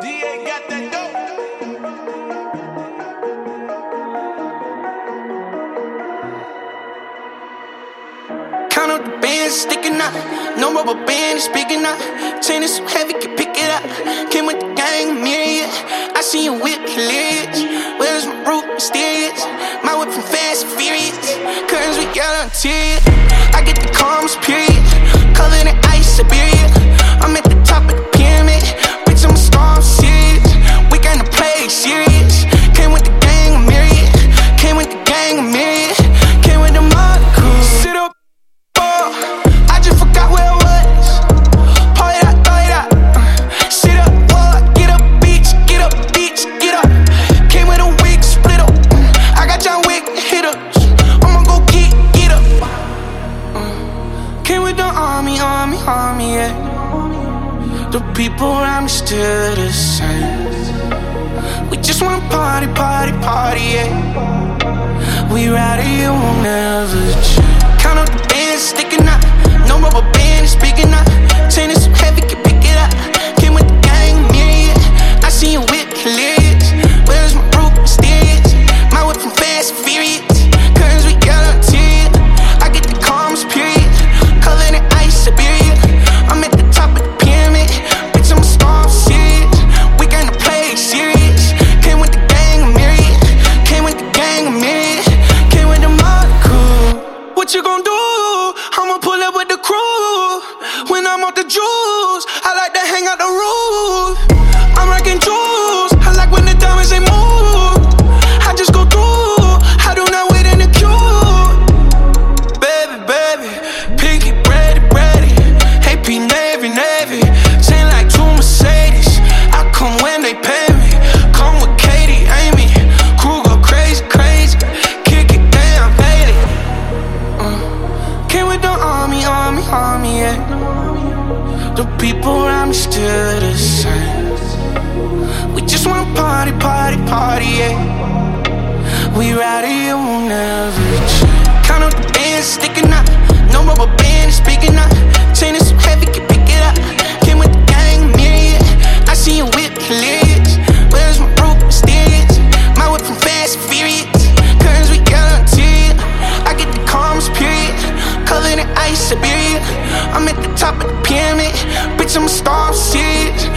DA. Count up the bands sticking out. No rubber band is speaking out. Chain is so heavy, can pick it up. Came with the gang, myriad. I see you whip hilarious. Where's my root mysterious? My whip from fast and furious. Curtains with yellow interior. I get the calms, period. Army, army. The people around me still the same. We just wanna party, party, party, yeah. We ride it, won't never change. Juice, I like to hang out the roof. The people around me still the same. We just wanna party, party, party, yeah. We ride it, won't never change. Count up the bands sticking out. No rubber band is big enough. Chain is so heavy, can pick it up. Came with the gang, myriad. I see you whip hilarious. Where's my root mysterious? My whip from fast furious. Curtains with yellow interior. I get the calms, period. Covered in ice, Siberia pyramid. Bitch, I'm a star, shit.